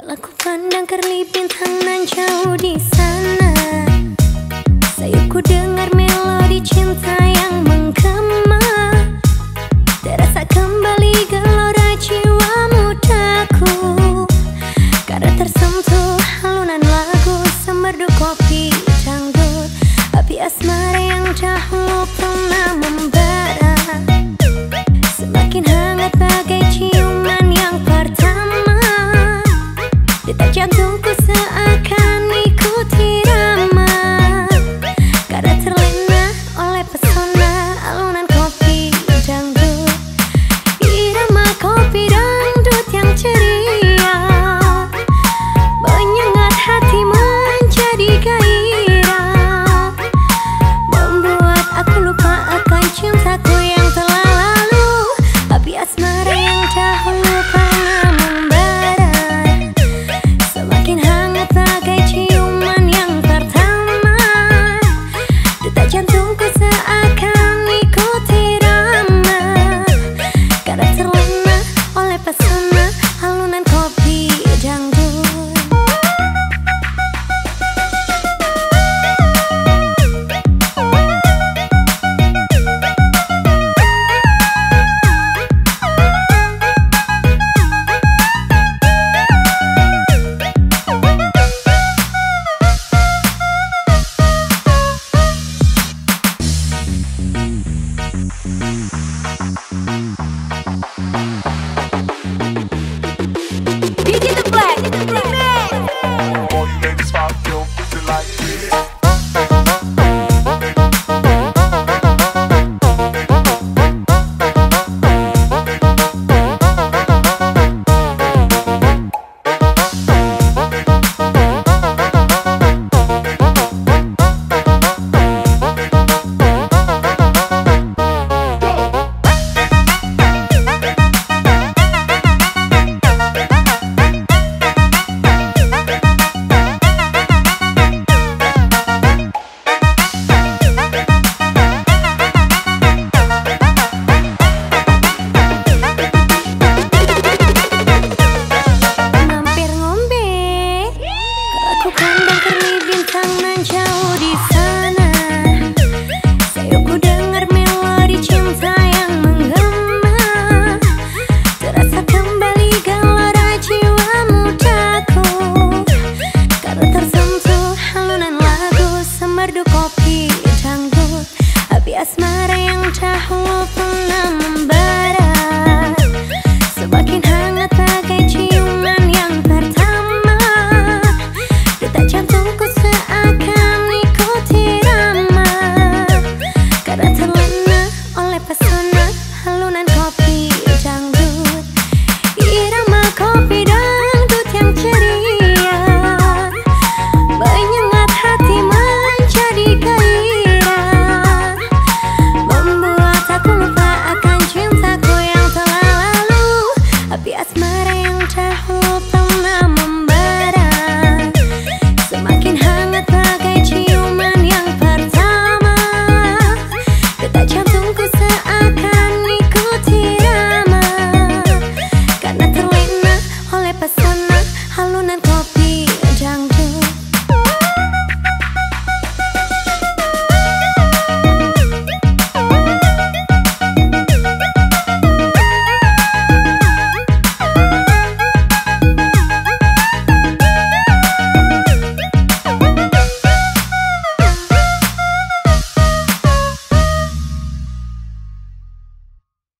Kala ku pandang kerlip bintang nan jauh di sana. Sayupku dengar melodi cinta yang menggema. Terasa kembali gelora jiwa mudaku. Karena tersentuh halunan lagu semerdu kopi dangdut Api asmara seakan ikuti drama. Karakter di janggut Api asmara yang dahulu pernah membara.